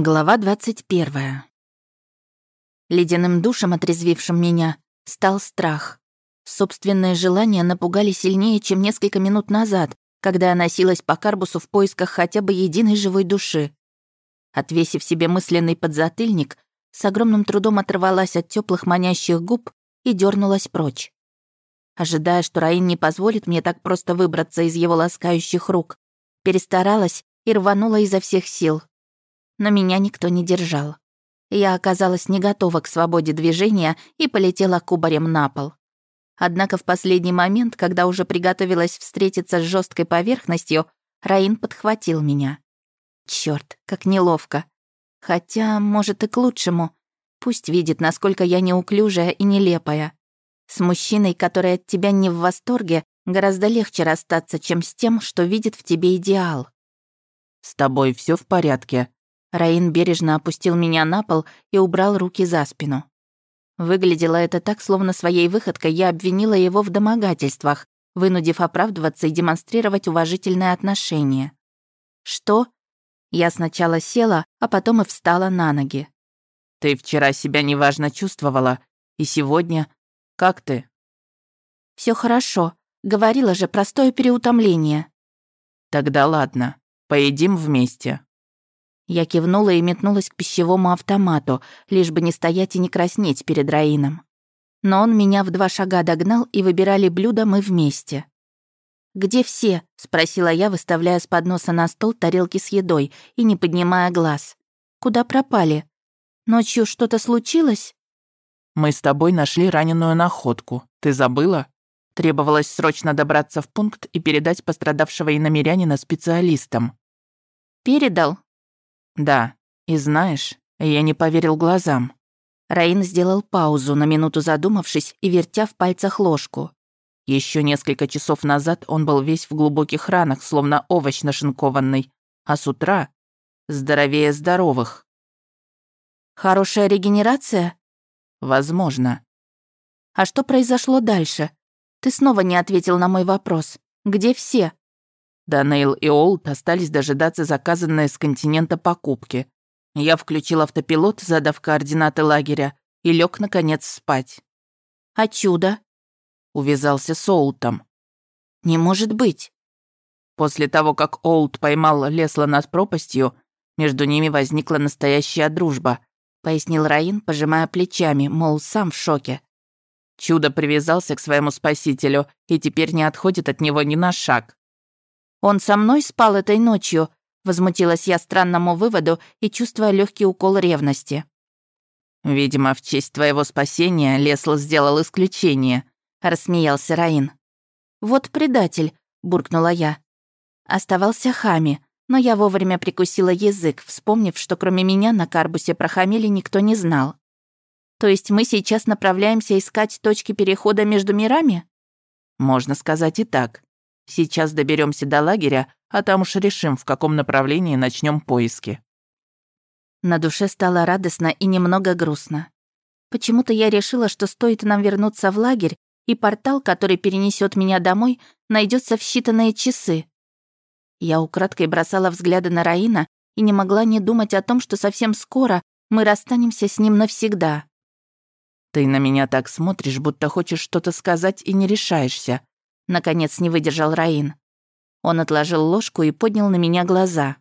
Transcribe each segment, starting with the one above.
Глава 21. Ледяным душем, отрезвившим меня, стал страх. Собственные желания напугали сильнее, чем несколько минут назад, когда я носилась по карбусу в поисках хотя бы единой живой души. Отвесив себе мысленный подзатыльник, с огромным трудом оторвалась от теплых манящих губ и дернулась прочь. Ожидая, что Раин не позволит мне так просто выбраться из его ласкающих рук, перестаралась и рванула изо всех сил, но меня никто не держал. Я оказалась не готова к свободе движения и полетела кубарем на пол. Однако в последний момент, когда уже приготовилась встретиться с жесткой поверхностью, Раин подхватил меня. Черт, как неловко. Хотя, может, и к лучшему. Пусть видит, насколько я неуклюжая и нелепая. С мужчиной, который от тебя не в восторге, гораздо легче расстаться, чем с тем, что видит в тебе идеал. «С тобой все в порядке?» Раин бережно опустил меня на пол и убрал руки за спину. Выглядело это так, словно своей выходкой я обвинила его в домогательствах, вынудив оправдываться и демонстрировать уважительное отношение. «Что?» Я сначала села, а потом и встала на ноги. «Ты вчера себя неважно чувствовала, и сегодня... Как ты?» Все хорошо. Говорила же, простое переутомление». «Тогда ладно. Поедим вместе». Я кивнула и метнулась к пищевому автомату, лишь бы не стоять и не краснеть перед Раином. Но он меня в два шага догнал, и выбирали блюда мы вместе. «Где все?» — спросила я, выставляя с подноса на стол тарелки с едой и не поднимая глаз. «Куда пропали? Ночью что-то случилось?» «Мы с тобой нашли раненую находку. Ты забыла?» Требовалось срочно добраться в пункт и передать пострадавшего иномерянина специалистам. «Передал?» «Да. И знаешь, я не поверил глазам». Раин сделал паузу, на минуту задумавшись и вертя в пальцах ложку. Еще несколько часов назад он был весь в глубоких ранах, словно овощ нашинкованный, а с утра здоровее здоровых. «Хорошая регенерация?» «Возможно». «А что произошло дальше? Ты снова не ответил на мой вопрос. Где все?» Данейл и Олд остались дожидаться заказанные с континента покупки. Я включил автопилот, задав координаты лагеря, и лег наконец спать. «А чудо?» Увязался с Олтом. «Не может быть!» После того, как Олд поймал Лесла над пропастью, между ними возникла настоящая дружба, пояснил Раин, пожимая плечами, мол, сам в шоке. Чудо привязался к своему спасителю и теперь не отходит от него ни на шаг. «Он со мной спал этой ночью?» Возмутилась я странному выводу и чувствуя легкий укол ревности. «Видимо, в честь твоего спасения Лесл сделал исключение», — рассмеялся Раин. «Вот предатель», — буркнула я. Оставался Хами, но я вовремя прикусила язык, вспомнив, что кроме меня на Карбусе про Хамили никто не знал. То есть мы сейчас направляемся искать точки перехода между мирами? Можно сказать и так. Сейчас доберемся до лагеря, а там уж решим, в каком направлении начнем поиски». На душе стало радостно и немного грустно. Почему-то я решила, что стоит нам вернуться в лагерь, и портал, который перенесет меня домой, найдется в считанные часы. Я украдкой бросала взгляды на Раина и не могла не думать о том, что совсем скоро мы расстанемся с ним навсегда. «Ты на меня так смотришь, будто хочешь что-то сказать и не решаешься», Наконец не выдержал Раин. Он отложил ложку и поднял на меня глаза.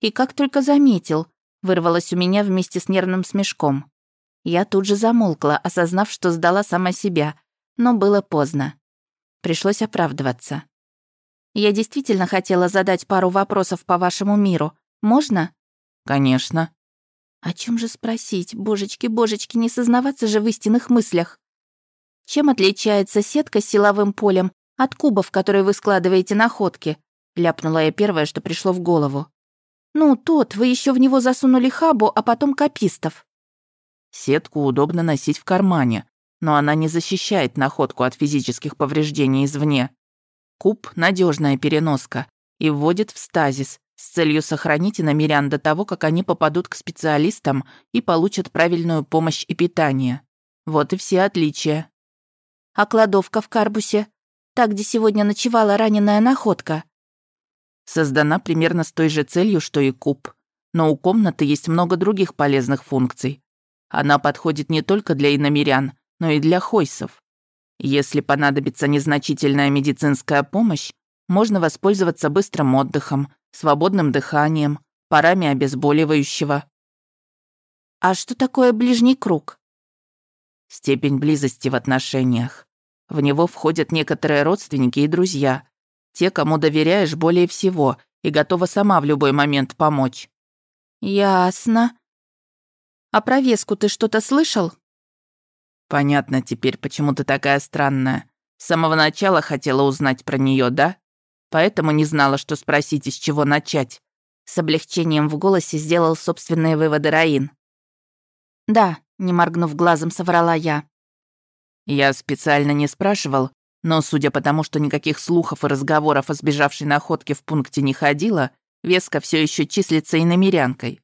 «И как только заметил», вырвалось у меня вместе с нервным смешком. Я тут же замолкла, осознав, что сдала сама себя, но было поздно. Пришлось оправдываться. «Я действительно хотела задать пару вопросов по вашему миру. Можно?» «Конечно». «О чем же спросить? Божечки-божечки, не сознаваться же в истинных мыслях». Чем отличается сетка с силовым полем от кубов, которые вы складываете находки? Ляпнула я первое, что пришло в голову. Ну, тот, вы еще в него засунули хабу, а потом капистов. Сетку удобно носить в кармане, но она не защищает находку от физических повреждений извне. Куб — надежная переноска и вводит в стазис с целью сохранить иномерян до того, как они попадут к специалистам и получат правильную помощь и питание. Вот и все отличия. А кладовка в карбусе? Так, где сегодня ночевала раненая находка? Создана примерно с той же целью, что и куб. но у комнаты есть много других полезных функций. Она подходит не только для иномерян, но и для хойсов. Если понадобится незначительная медицинская помощь, можно воспользоваться быстрым отдыхом, свободным дыханием, парами обезболивающего. А что такое ближний круг? Степень близости в отношениях. В него входят некоторые родственники и друзья, те, кому доверяешь более всего и готова сама в любой момент помочь. Ясно. А про Веску ты что-то слышал? Понятно теперь, почему ты такая странная. С самого начала хотела узнать про нее, да? Поэтому не знала, что спросить, из чего начать. С облегчением в голосе сделал собственные выводы Раин. «Да», — не моргнув глазом, соврала я. Я специально не спрашивал, но судя по тому, что никаких слухов и разговоров о сбежавшей находке в пункте не ходило, Веска все еще числится и намерянкой.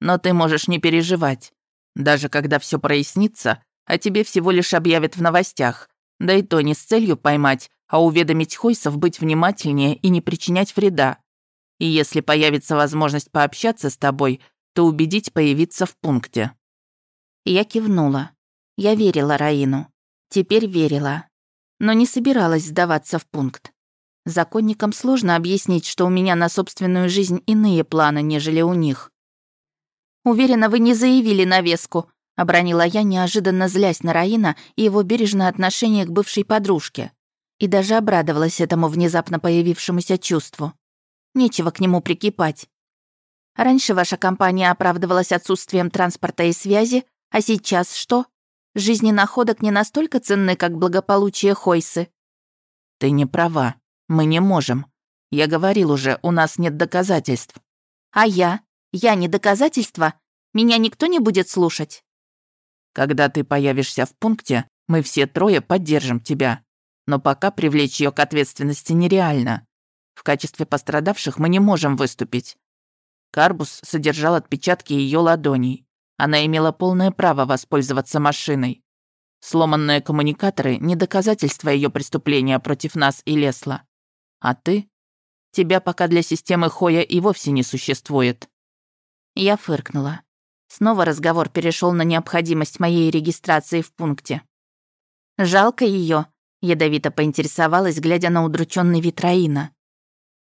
Но ты можешь не переживать. Даже когда все прояснится, о тебе всего лишь объявят в новостях, да и то не с целью поймать, а уведомить Хойсов быть внимательнее и не причинять вреда. И если появится возможность пообщаться с тобой, то убедить появиться в пункте». Я кивнула. Я верила Раину. Теперь верила. Но не собиралась сдаваться в пункт. Законникам сложно объяснить, что у меня на собственную жизнь иные планы, нежели у них. «Уверена, вы не заявили навеску», — обронила я, неожиданно злясь на Раина и его бережное отношение к бывшей подружке. И даже обрадовалась этому внезапно появившемуся чувству. Нечего к нему прикипать. Раньше ваша компания оправдывалась отсутствием транспорта и связи, а сейчас что? Жизни находок не настолько ценны, как благополучие Хойсы. Ты не права. Мы не можем. Я говорил уже, у нас нет доказательств. А я? Я не доказательство? Меня никто не будет слушать? Когда ты появишься в пункте, мы все трое поддержим тебя. Но пока привлечь ее к ответственности нереально. В качестве пострадавших мы не можем выступить. Карбус содержал отпечатки ее ладоней. Она имела полное право воспользоваться машиной. Сломанные коммуникаторы — не доказательство ее преступления против нас и Лесла. А ты? Тебя пока для системы Хоя и вовсе не существует. Я фыркнула. Снова разговор перешел на необходимость моей регистрации в пункте. Жалко ее, ядовито поинтересовалась, глядя на удрученный вид Раина.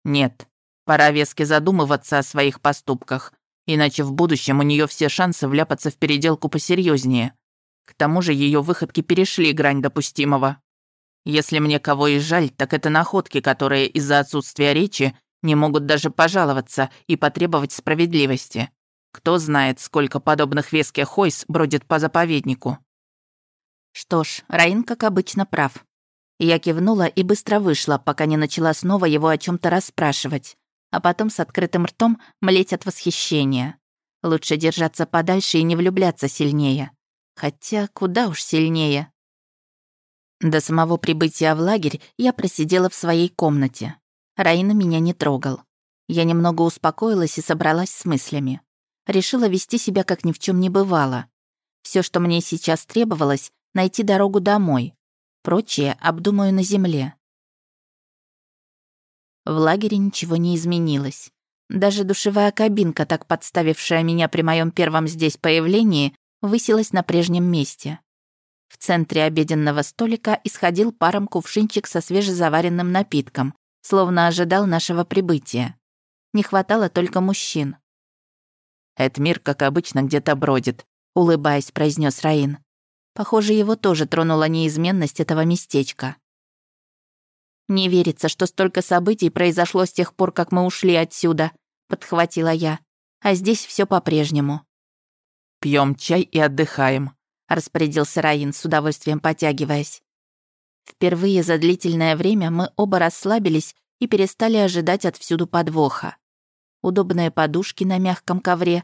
Нет, пора вески задумываться о своих поступках, иначе в будущем у нее все шансы вляпаться в переделку посерьезнее. К тому же ее выходки перешли грань допустимого. Если мне кого и жаль, так это находки, которые из-за отсутствия речи не могут даже пожаловаться и потребовать справедливости. Кто знает, сколько подобных веских хойс бродит по заповеднику. Что ж, Раин, как обычно, прав. Я кивнула и быстро вышла, пока не начала снова его о чем то расспрашивать, а потом с открытым ртом млеть от восхищения. Лучше держаться подальше и не влюбляться сильнее. Хотя куда уж сильнее. До самого прибытия в лагерь я просидела в своей комнате. Раина меня не трогал. Я немного успокоилась и собралась с мыслями. Решила вести себя, как ни в чем не бывало. Все, что мне сейчас требовалось, найти дорогу домой. Прочее обдумаю на земле. В лагере ничего не изменилось. Даже душевая кабинка, так подставившая меня при моем первом здесь появлении, высилась на прежнем месте. В центре обеденного столика исходил паром кувшинчик со свежезаваренным напитком, словно ожидал нашего прибытия. Не хватало только мужчин. «Эдмир, как обычно, где-то бродит», — улыбаясь, произнес Раин. Похоже, его тоже тронула неизменность этого местечка. «Не верится, что столько событий произошло с тех пор, как мы ушли отсюда», — подхватила я. «А здесь все по-прежнему». Пьем чай и отдыхаем», — распорядился Раин, с удовольствием потягиваясь. Впервые за длительное время мы оба расслабились и перестали ожидать отвсюду подвоха. Удобные подушки на мягком ковре,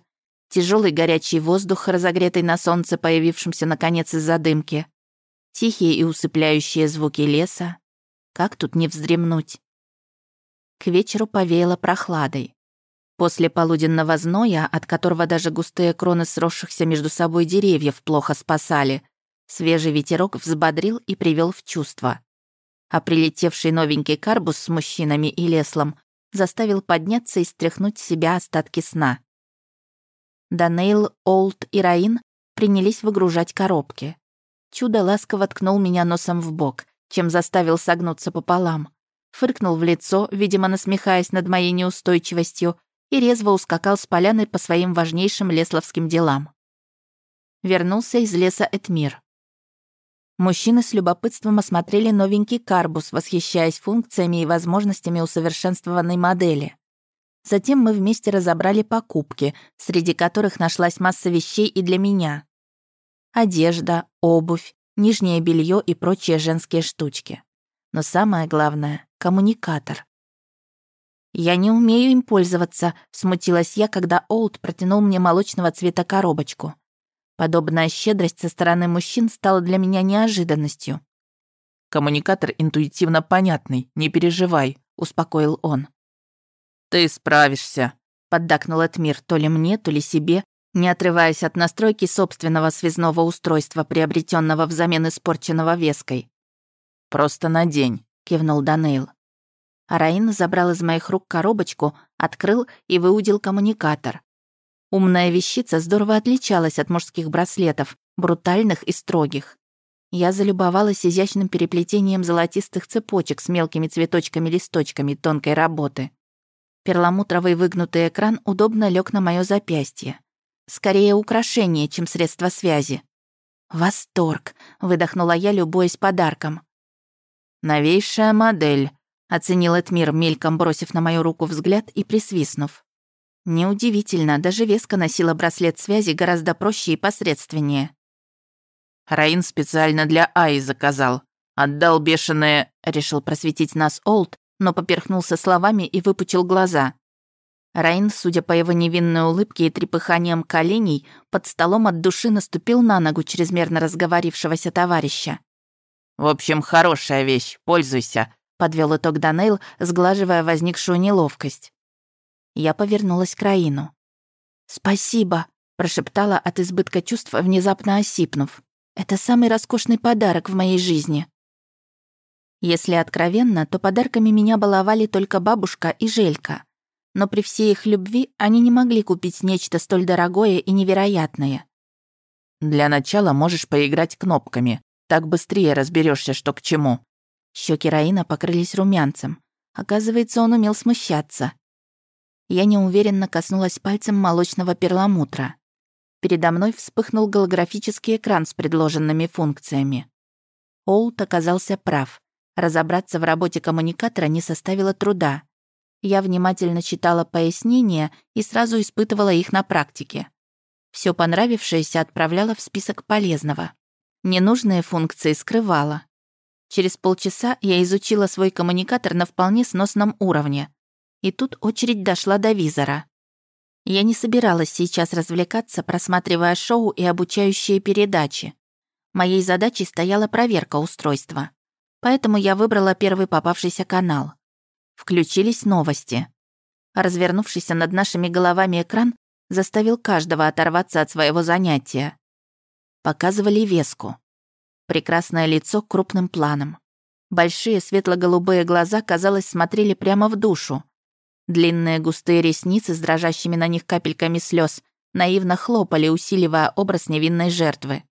тяжелый горячий воздух, разогретый на солнце, появившемся наконец из-за дымки, тихие и усыпляющие звуки леса. Как тут не вздремнуть? К вечеру повеяло прохладой. После полуденного зноя, от которого даже густые кроны сросшихся между собой деревьев плохо спасали, свежий ветерок взбодрил и привел в чувство. А прилетевший новенький карбус с мужчинами и леслом заставил подняться и стряхнуть с себя остатки сна. Данейл, Олд и Раин принялись выгружать коробки. Чудо ласково ткнул меня носом в бок, чем заставил согнуться пополам. Фыркнул в лицо, видимо, насмехаясь над моей неустойчивостью, и резво ускакал с поляны по своим важнейшим лесловским делам. Вернулся из леса Этмир. Мужчины с любопытством осмотрели новенький карбус, восхищаясь функциями и возможностями усовершенствованной модели. Затем мы вместе разобрали покупки, среди которых нашлась масса вещей и для меня. Одежда, обувь, нижнее белье и прочие женские штучки. Но самое главное — коммуникатор. «Я не умею им пользоваться», — смутилась я, когда Олд протянул мне молочного цвета коробочку. Подобная щедрость со стороны мужчин стала для меня неожиданностью. «Коммуникатор интуитивно понятный, не переживай», — успокоил он. «Ты справишься», — поддакнул Этмир то ли мне, то ли себе, не отрываясь от настройки собственного связного устройства, приобретенного взамен испорченного веской. «Просто надень», — кивнул Данейл. Араин забрал из моих рук коробочку, открыл и выудил коммуникатор. Умная вещица здорово отличалась от мужских браслетов, брутальных и строгих. Я залюбовалась изящным переплетением золотистых цепочек с мелкими цветочками-листочками тонкой работы. Перламутровый выгнутый экран удобно лег на мое запястье. Скорее украшение, чем средство связи. «Восторг!» — выдохнула я, любуясь подарком. «Новейшая модель», — оценил Этмир, мельком бросив на мою руку взгляд и присвистнув. Неудивительно, даже Веска носила браслет связи гораздо проще и посредственнее. Раин специально для Аи заказал. Отдал бешеное... Решил просветить нас Олд, но поперхнулся словами и выпучил глаза. Раин, судя по его невинной улыбке и трепыханиям коленей, под столом от души наступил на ногу чрезмерно разговорившегося товарища. «В общем, хорошая вещь, пользуйся», — подвел итог Данейл, сглаживая возникшую неловкость. Я повернулась к Раину. «Спасибо», — прошептала от избытка чувств, внезапно осипнув. «Это самый роскошный подарок в моей жизни». Если откровенно, то подарками меня баловали только бабушка и Желька. Но при всей их любви они не могли купить нечто столь дорогое и невероятное. «Для начала можешь поиграть кнопками. Так быстрее разберешься, что к чему». Щеки Раина покрылись румянцем. Оказывается, он умел смущаться. Я неуверенно коснулась пальцем молочного перламутра. Передо мной вспыхнул голографический экран с предложенными функциями. Олд оказался прав. Разобраться в работе коммуникатора не составило труда. Я внимательно читала пояснения и сразу испытывала их на практике. Все понравившееся отправляла в список полезного. Ненужные функции скрывала. Через полчаса я изучила свой коммуникатор на вполне сносном уровне, и тут очередь дошла до визора. Я не собиралась сейчас развлекаться, просматривая шоу и обучающие передачи. Моей задачей стояла проверка устройства. Поэтому я выбрала первый попавшийся канал. Включились новости. Развернувшийся над нашими головами экран заставил каждого оторваться от своего занятия. Показывали веску. Прекрасное лицо крупным планом. Большие светло-голубые глаза, казалось, смотрели прямо в душу. Длинные густые ресницы с дрожащими на них капельками слез наивно хлопали, усиливая образ невинной жертвы.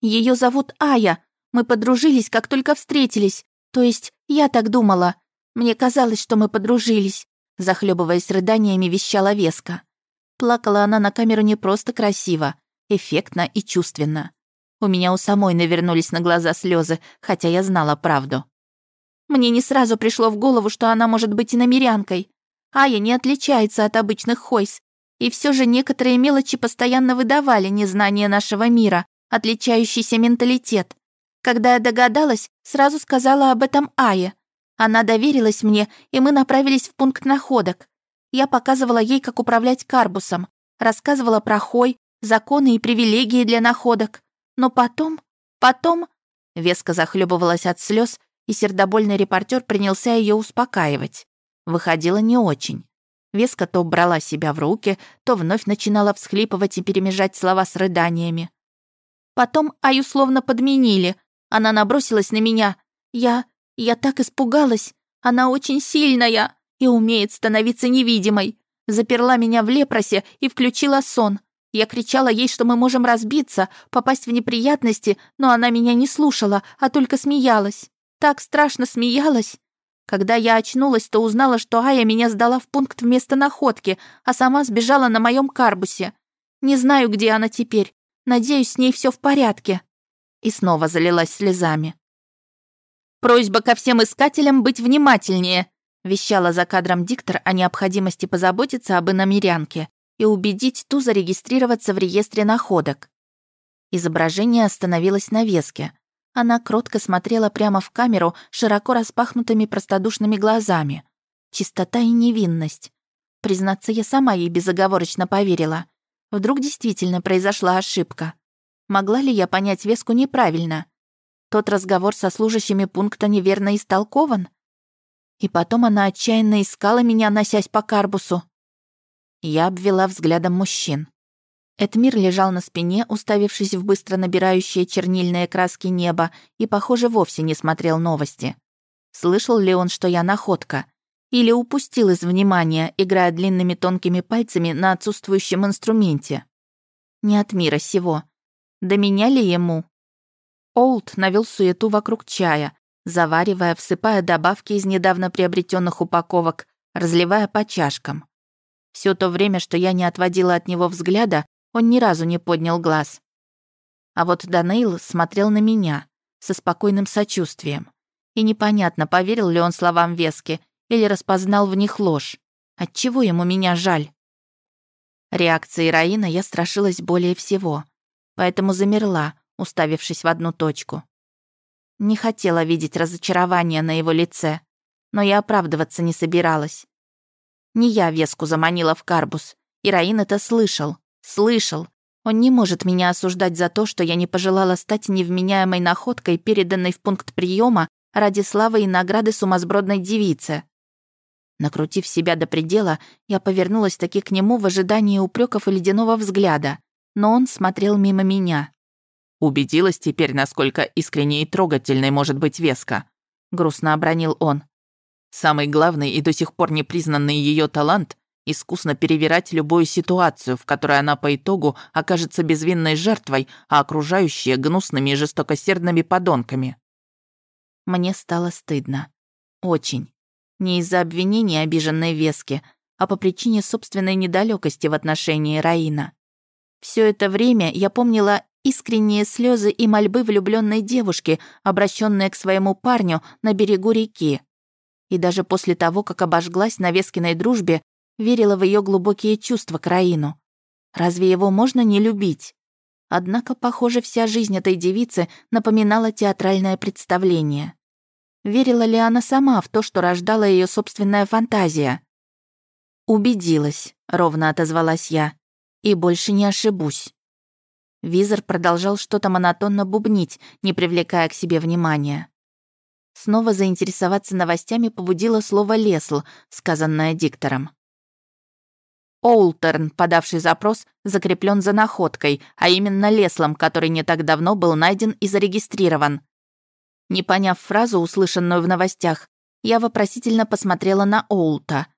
Ее зовут Ая. Мы подружились, как только встретились. То есть, я так думала. Мне казалось, что мы подружились. Захлебываясь рыданиями, вещала Веска. Плакала она на камеру не просто красиво, эффектно и чувственно. У меня у самой навернулись на глаза слезы, хотя я знала правду. Мне не сразу пришло в голову, что она может быть и намерянкой. Ая не отличается от обычных хойс. И все же некоторые мелочи постоянно выдавали незнание нашего мира, отличающийся менталитет. Когда я догадалась, сразу сказала об этом Ае. Она доверилась мне, и мы направились в пункт находок. Я показывала ей, как управлять карбусом, рассказывала про хой, законы и привилегии для находок. Но потом, потом... Веска захлебывалась от слез, и сердобольный репортер принялся ее успокаивать. Выходило не очень. Веска то брала себя в руки, то вновь начинала всхлипывать и перемежать слова с рыданиями. Потом Аю словно подменили. Она набросилась на меня. Я... я так испугалась. Она очень сильная и умеет становиться невидимой. Заперла меня в лепросе и включила сон. Я кричала ей, что мы можем разбиться, попасть в неприятности, но она меня не слушала, а только смеялась. Так страшно смеялась. Когда я очнулась, то узнала, что Ая меня сдала в пункт вместо находки, а сама сбежала на моем карбусе. Не знаю, где она теперь. Надеюсь, с ней все в порядке». И снова залилась слезами. «Просьба ко всем искателям быть внимательнее», вещала за кадром диктор о необходимости позаботиться об иномерянке и убедить ту зарегистрироваться в реестре находок. Изображение остановилось на веске. Она кротко смотрела прямо в камеру широко распахнутыми простодушными глазами. Чистота и невинность. Признаться, я сама ей безоговорочно поверила. Вдруг действительно произошла ошибка. Могла ли я понять Веску неправильно? Тот разговор со служащими пункта неверно истолкован? И потом она отчаянно искала меня, носясь по карбусу. Я обвела взглядом мужчин. Эдмир лежал на спине, уставившись в быстро набирающие чернильные краски неба, и, похоже, вовсе не смотрел новости. Слышал ли он, что я находка? Или упустил из внимания, играя длинными тонкими пальцами на отсутствующем инструменте? Не от мира сего. До меня ли ему? Олд навел суету вокруг чая, заваривая, всыпая добавки из недавно приобретенных упаковок, разливая по чашкам. Все то время, что я не отводила от него взгляда, он ни разу не поднял глаз. А вот Данейл смотрел на меня со спокойным сочувствием. И непонятно, поверил ли он словам Вески или распознал в них ложь. Отчего ему меня жаль? Реакции Раина я страшилась более всего, поэтому замерла, уставившись в одну точку. Не хотела видеть разочарование на его лице, но я оправдываться не собиралась. Не я Веску заманила в карбус, и Раин это слышал. Слышал. Он не может меня осуждать за то, что я не пожелала стать невменяемой находкой, переданной в пункт приема ради славы и награды сумасбродной девицы. Накрутив себя до предела, я повернулась таки к нему в ожидании упреков и ледяного взгляда, но он смотрел мимо меня. «Убедилась теперь, насколько искренней и трогательной может быть Веска», — грустно обронил он. «Самый главный и до сих пор непризнанный ее талант искусно перевирать любую ситуацию, в которой она по итогу окажется безвинной жертвой, а окружающие — гнусными и жестокосердными подонками. Мне стало стыдно. Очень. Не из-за обвинений обиженной Вески, а по причине собственной недалекости в отношении Раина. Все это время я помнила искренние слезы и мольбы влюбленной девушки, обращенные к своему парню на берегу реки. И даже после того, как обожглась на Вескиной дружбе, верила в ее глубокие чувства к Раину. Разве его можно не любить? Однако, похоже, вся жизнь этой девицы напоминала театральное представление. Верила ли она сама в то, что рождала ее собственная фантазия? «Убедилась», — ровно отозвалась я, — «и больше не ошибусь». Визор продолжал что-то монотонно бубнить, не привлекая к себе внимания. Снова заинтересоваться новостями побудило слово «лесл», сказанное диктором. Олтерн, подавший запрос, закреплен за находкой, а именно Леслом, который не так давно был найден и зарегистрирован. Не поняв фразу, услышанную в новостях, я вопросительно посмотрела на Оулта.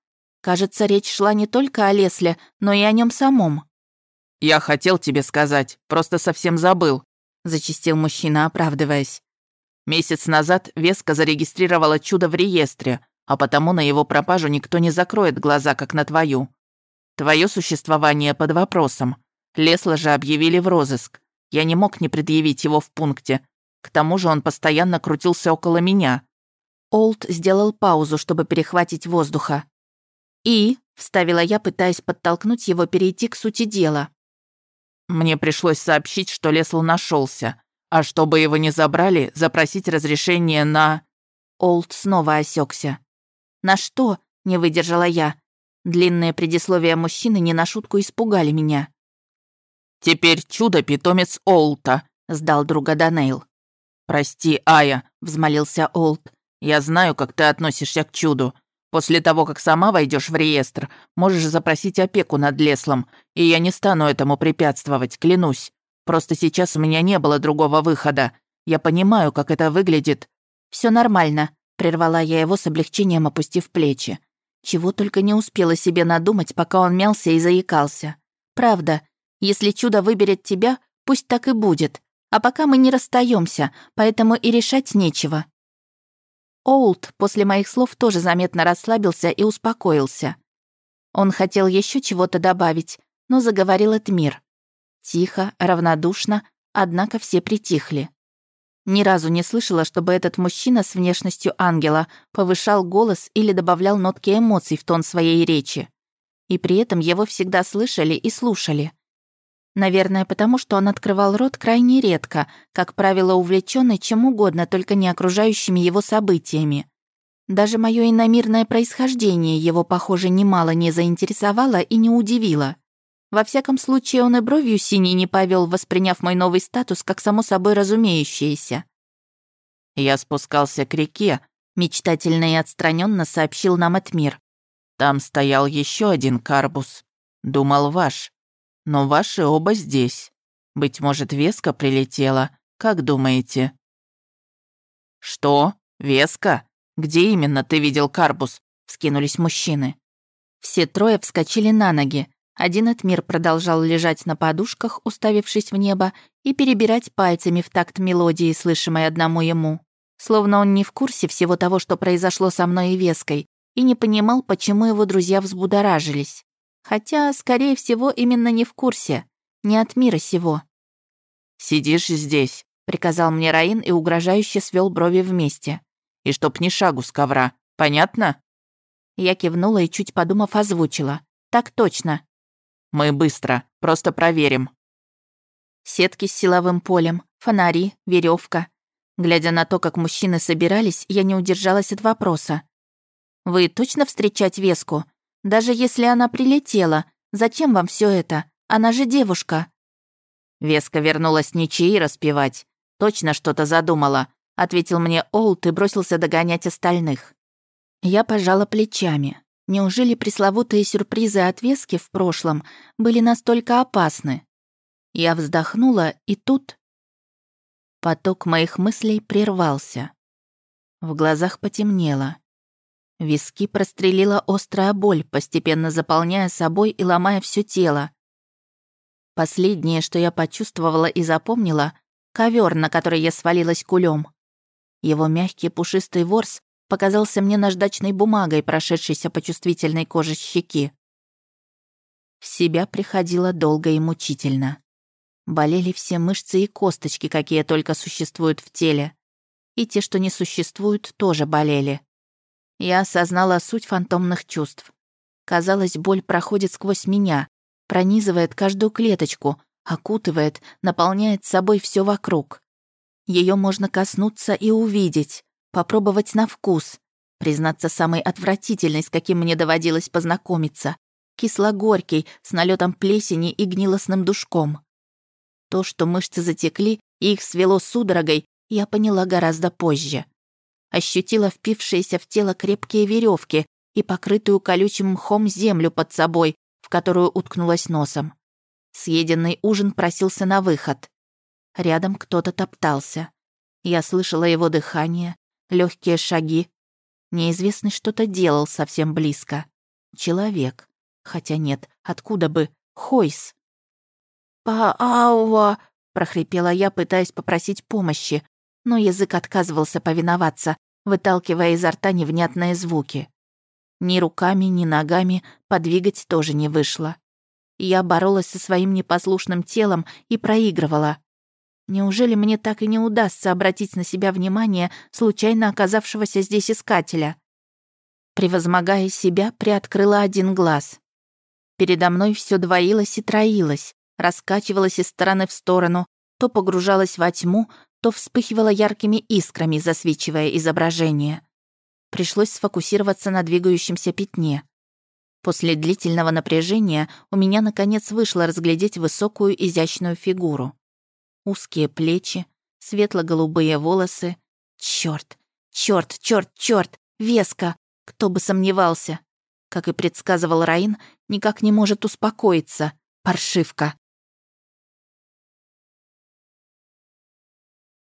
Кажется, речь шла не только о Лесле, но и о нем самом. «Я хотел тебе сказать, просто совсем забыл», — зачистил мужчина, оправдываясь. Месяц назад Веска зарегистрировала чудо в реестре, а потому на его пропажу никто не закроет глаза, как на твою. Твое существование под вопросом. Лесла же объявили в розыск. Я не мог не предъявить его в пункте. К тому же он постоянно крутился около меня. Олд сделал паузу, чтобы перехватить воздуха. «И?» — вставила я, пытаясь подтолкнуть его перейти к сути дела. Мне пришлось сообщить, что Лесл нашелся, а чтобы его не забрали, запросить разрешение на... Олд снова осекся. «На что?» — не выдержала я. Длинные предисловия мужчины не на шутку испугали меня. «Теперь чудо-питомец Олта», — сдал друга Данейл. «Прости, Ая», — взмолился Олт. «Я знаю, как ты относишься к чуду. После того, как сама войдешь в реестр, можешь запросить опеку над Леслом, и я не стану этому препятствовать, клянусь. Просто сейчас у меня не было другого выхода. Я понимаю, как это выглядит». Все нормально», — прервала я его с облегчением, опустив плечи. Чего только не успела себе надумать, пока он мялся и заикался. Правда, Если чудо выберет тебя, пусть так и будет. А пока мы не расстаемся, поэтому и решать нечего». Оулт после моих слов тоже заметно расслабился и успокоился. Он хотел еще чего-то добавить, но заговорил Этмир. Тихо, равнодушно, однако все притихли. Ни разу не слышала, чтобы этот мужчина с внешностью ангела повышал голос или добавлял нотки эмоций в тон своей речи. И при этом его всегда слышали и слушали. Наверное, потому что он открывал рот крайне редко, как правило, увлеченный чем угодно, только не окружающими его событиями. Даже мое иномирное происхождение его, похоже, немало не заинтересовало и не удивило. Во всяком случае, он и бровью синей не повел, восприняв мой новый статус как само собой разумеющееся. «Я спускался к реке», — мечтательно и отстраненно сообщил нам Этмир. «Там стоял еще один карбус. Думал, ваш. Но ваши оба здесь. Быть может, Веска прилетела. Как думаете?» «Что? Веска? Где именно ты видел карбус?» — вскинулись мужчины. Все трое вскочили на ноги, один Этмир продолжал лежать на подушках, уставившись в небо, и перебирать пальцами в такт мелодии, слышимой одному ему. Словно он не в курсе всего того, что произошло со мной и Веской, и не понимал, почему его друзья взбудоражились. Хотя, скорее всего, именно не в курсе. Не от мира сего. «Сидишь здесь», — приказал мне Раин и угрожающе свел брови вместе. «И чтоб ни шагу с ковра. Понятно?» Я кивнула и, чуть подумав, озвучила. «Так точно». Мы быстро, просто проверим». Сетки с силовым полем, фонари, веревка. Глядя на то, как мужчины собирались, я не удержалась от вопроса. «Вы точно встречать Веску? Даже если она прилетела, зачем вам все это? Она же девушка». Веска вернулась ничьи распевать. Точно что-то задумала, ответил мне Олд и бросился догонять остальных. Я пожала плечами. Неужели пресловутые сюрпризы от Вески в прошлом были настолько опасны? Я вздохнула, и тут... Поток моих мыслей прервался. В глазах потемнело. Виски прострелила острая боль, постепенно заполняя собой и ломая все тело. Последнее, что я почувствовала и запомнила — ковер, на который я свалилась кулем. Его мягкий пушистый ворс показался мне наждачной бумагой, прошедшейся по чувствительной коже щеки. В себя приходило долго и мучительно. Болели все мышцы и косточки, какие только существуют в теле. И те, что не существуют, тоже болели. Я осознала суть фантомных чувств. Казалось, боль проходит сквозь меня, пронизывает каждую клеточку, окутывает, наполняет собой все вокруг. Ее можно коснуться и увидеть, попробовать на вкус. Признаться, самый отвратительный, с каким мне доводилось познакомиться. Кисло-горький, с налетом плесени и гнилостным душком. То, что мышцы затекли и их свело судорогой, я поняла гораздо позже. Ощутила впившиеся в тело крепкие веревки и покрытую колючим мхом землю под собой, в которую уткнулась носом. Съеденный ужин просился на выход. Рядом кто-то топтался. Я слышала его дыхание, легкие шаги. Неизвестный что-то делал совсем близко. Человек. Хотя нет, откуда бы? Хойс. «Па-ауа!» — прохрипела я, пытаясь попросить помощи, но язык отказывался повиноваться, выталкивая изо рта невнятные звуки. Ни руками, ни ногами подвигать тоже не вышло. Я боролась со своим непослушным телом и проигрывала. Неужели мне так и не удастся обратить на себя внимание случайно оказавшегося здесь искателя? Превозмогая себя, приоткрыла один глаз. Передо мной все двоилось и троилось, раскачивалось из стороны в сторону, то погружалось во тьму, то вспыхивало яркими искрами, засвечивая изображение. Пришлось сфокусироваться на двигающемся пятне. После длительного напряжения у меня наконец вышло разглядеть высокую изящную фигуру узкие плечи, светло-голубые волосы. Чёрт, чёрт, чёрт, чёрт, веско, кто бы сомневался. Как и предсказывал Раин, никак не может успокоиться. Паршивка.